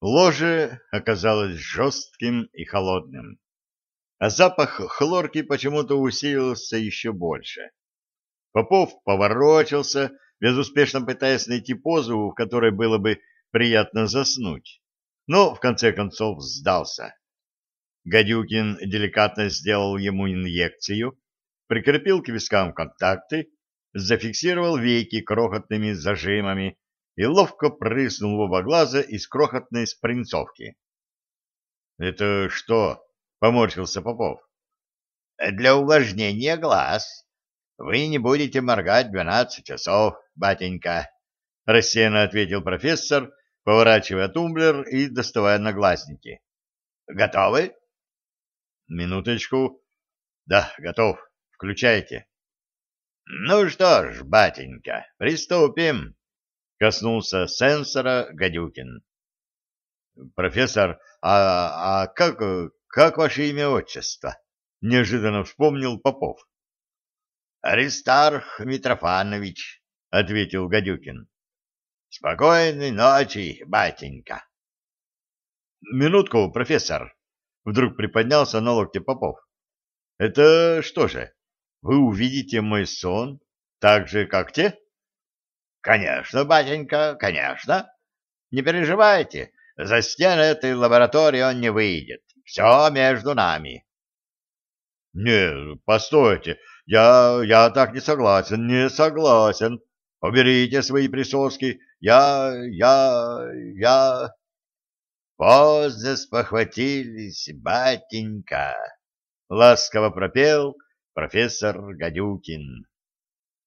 Ложе оказалось жестким и холодным, а запах хлорки почему-то усилился еще больше. Попов поворочился, безуспешно пытаясь найти позу, в которой было бы приятно заснуть, но в конце концов сдался. Гадюкин деликатно сделал ему инъекцию, прикрепил к вискам контакты, зафиксировал веки крохотными зажимами и ловко прыснул в оба глаза из крохотной спринцовки. — Это что? — поморщился Попов. — Для увлажнения глаз. Вы не будете моргать двенадцать часов, батенька, — рассеянно ответил профессор, поворачивая тумблер и доставая наглазники. — Готовы? — Минуточку. Да, готов. Включайте. — Ну что ж, батенька, приступим. Коснулся сенсора Гадюкин. «Профессор, а, а как, как ваше имя-отчество?» — неожиданно вспомнил Попов. «Аристарх Митрофанович», — ответил Гадюкин. «Спокойной ночи, батенька». «Минутку, профессор», — вдруг приподнялся на локте Попов. «Это что же, вы увидите мой сон так же, как те?» Конечно, батенька, конечно. Не переживайте, за стены этой лаборатории он не выйдет. Все между нами. Не, постойте, я, я так не согласен, не согласен. Уберите свои присоски. Я, я, я... Поздно спохватились, батенька, — ласково пропел профессор Гадюкин.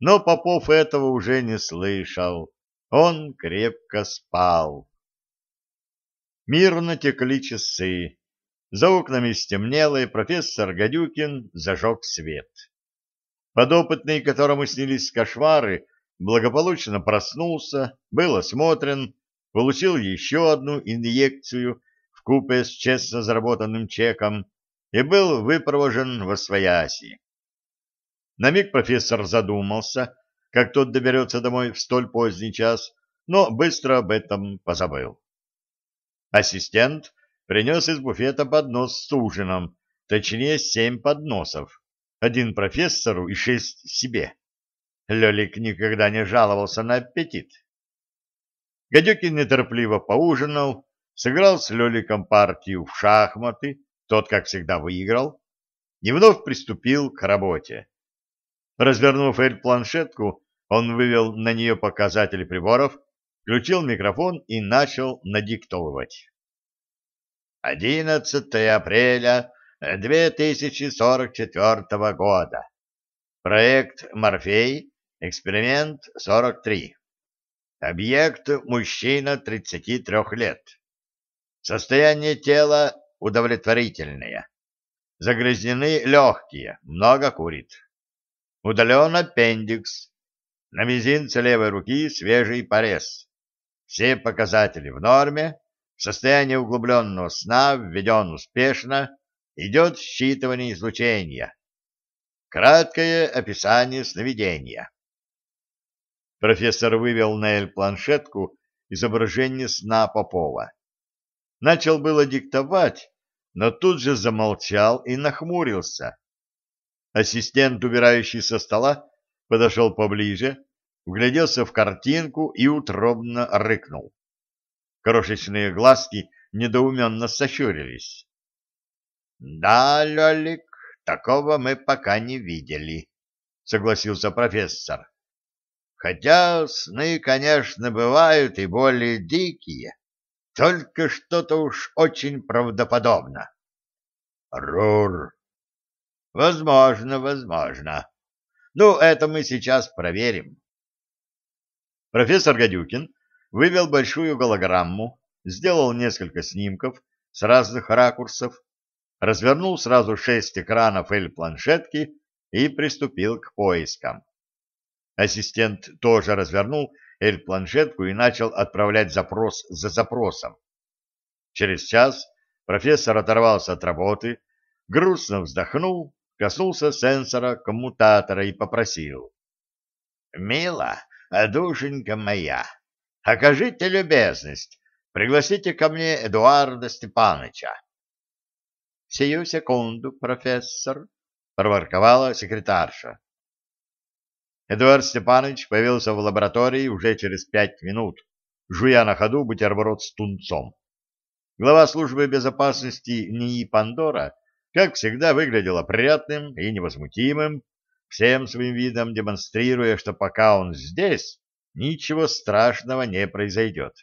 Но Попов этого уже не слышал. Он крепко спал. Мирно текли часы. За окнами стемнело, и профессор Гадюкин зажег свет. Подопытный, которому снились кошмары, благополучно проснулся, был осмотрен, получил еще одну инъекцию в купе с честно заработанным чеком и был выпровожен во свояси. На миг профессор задумался, как тот доберется домой в столь поздний час, но быстро об этом позабыл. Ассистент принес из буфета поднос с ужином, точнее семь подносов, один профессору и шесть себе. Лелик никогда не жаловался на аппетит. Гадюкин неторопливо поужинал, сыграл с Леликом партию в шахматы, тот, как всегда, выиграл, и вновь приступил к работе. Развернув эль-планшетку, он вывел на нее показатели приборов, включил микрофон и начал надиктовывать. 11 апреля 2044 года. Проект «Морфей», эксперимент 43. Объект мужчина 33 лет. Состояние тела удовлетворительное. Загрязнены легкие, много курит. Удален аппендикс. На мизинце левой руки свежий порез. Все показатели в норме. Состояние углубленного сна введен успешно. Идет считывание излучения. Краткое описание сновидения. Профессор вывел на эль-планшетку изображение сна Попова. Начал было диктовать, но тут же замолчал и нахмурился. Ассистент, убирающий со стола, подошел поближе, вгляделся в картинку и утробно рыкнул. Крошечные глазки недоуменно сощурились. — Да, Лёлик, такого мы пока не видели, — согласился профессор. — Хотя сны, конечно, бывают и более дикие, только что-то уж очень правдоподобно. — Рур! Возможно, возможно. Ну, это мы сейчас проверим. Профессор Гадюкин вывел большую голограмму, сделал несколько снимков с разных ракурсов, развернул сразу шесть экранов L-планшетки и приступил к поискам. Ассистент тоже развернул L-планшетку и начал отправлять запрос за запросом. Через час профессор оторвался от работы, грустно вздохнул коснулся сенсора коммутатора и попросил. — Мила, душенька моя, окажите любезность, пригласите ко мне Эдуарда Степановича. — Сию секунду, профессор, — проворковала секретарша. Эдуард Степанович появился в лаборатории уже через пять минут, жуя на ходу бутерброд с тунцом. Глава службы безопасности НИИ «Пандора», как всегда, выглядел опрятным и невозмутимым, всем своим видом демонстрируя, что пока он здесь, ничего страшного не произойдет.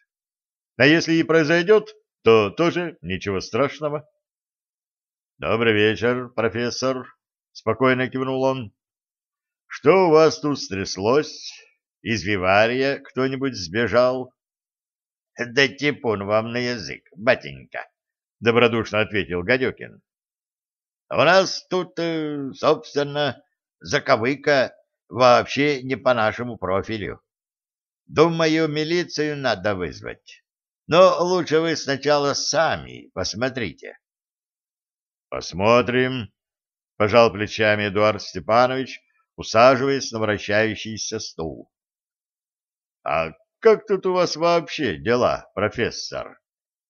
А если и произойдет, то тоже ничего страшного. — Добрый вечер, профессор, — спокойно кивнул он. — Что у вас тут стряслось? Из Вивария кто-нибудь сбежал? — Да типун вам на язык, батенька, — добродушно ответил Гадюкин. — У нас тут, э, собственно, заковыка вообще не по нашему профилю. Думаю, милицию надо вызвать. Но лучше вы сначала сами посмотрите. — Посмотрим, — пожал плечами Эдуард Степанович, усаживаясь на вращающийся стул. — А как тут у вас вообще дела, профессор?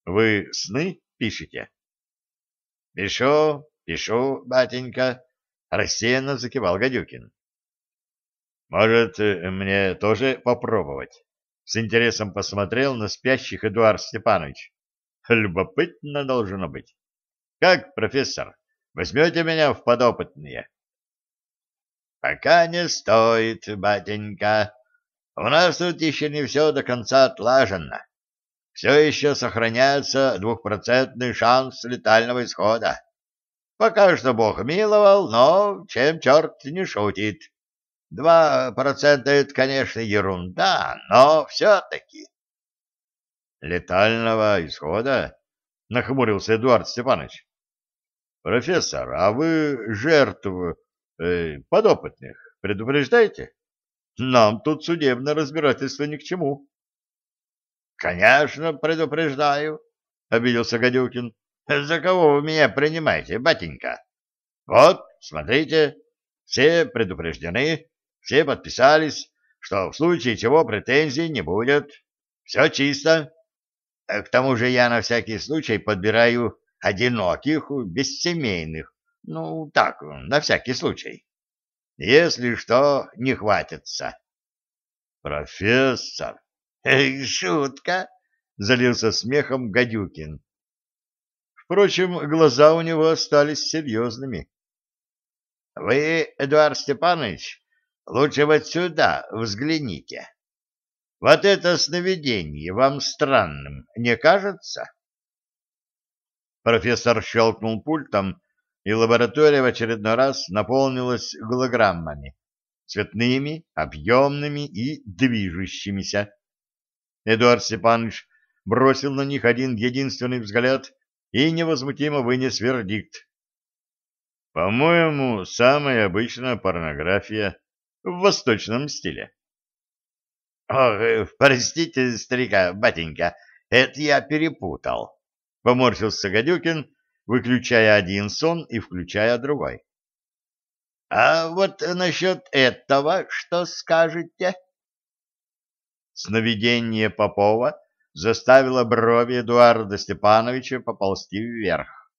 Вы сны пишете? — Пишу, пишу, батенька, — рассеянно закивал Гадюкин. Может, э, мне тоже попробовать? С интересом посмотрел на спящих Эдуард Степанович. Любопытно должно быть. Как, профессор, возьмете меня в подопытные? Пока не стоит, батенька. У нас тут еще не все до конца отлажено. Все еще сохраняется двухпроцентный шанс летального исхода. Пока что Бог миловал, но чем черт не шутит. Два процента — это, конечно, ерунда, но все-таки. — Летального исхода? — нахмурился Эдуард Степанович. — Профессор, а вы жертв э, подопытных предупреждаете? Нам тут судебное разбирательство ни к чему. — Конечно, предупреждаю, — обиделся Гадюкин. — За кого вы меня принимаете, батенька? Вот, смотрите, все предупреждены, все подписались, что в случае чего претензий не будет. Все чисто. К тому же я на всякий случай подбираю одиноких, бессемейных. Ну, так, на всякий случай. Если что, не хватится. Профессор! Шутка! Залился смехом Гадюкин. Впрочем, глаза у него остались серьезными. Вы, Эдуард Степанович, Лучше вот сюда взгляните. Вот это сновидение вам странным не кажется? Профессор щелкнул пультом, и лаборатория в очередной раз наполнилась голограммами, цветными, объемными и движущимися. Эдуард Степанович бросил на них один единственный взгляд и невозмутимо вынес вердикт. По-моему, самая обычная порнография в восточном стиле. — Ох, простите, старика, батенька, это я перепутал, — поморщился Гадюкин, выключая один сон и включая другой. — А вот насчет этого что скажете? Сновидение Попова заставило брови Эдуарда Степановича поползти вверх.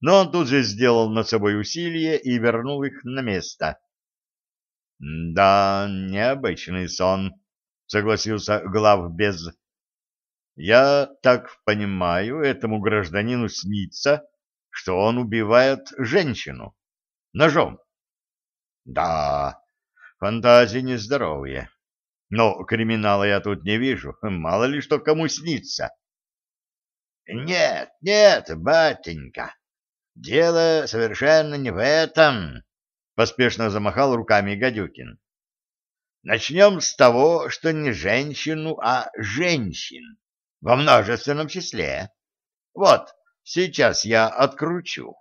Но он тут же сделал над собой усилие и вернул их на место. — Да, необычный сон, — согласился глав без. — Я так понимаю, этому гражданину снится, что он убивает женщину ножом. — Да, фантазии нездоровые. Но криминала я тут не вижу, мало ли что кому снится. — Нет, нет, батенька, дело совершенно не в этом, Поспешно замахал руками Гадюкин. Начнем с того, что не женщину, а женщин. Во множественном числе. Вот, сейчас я откручу.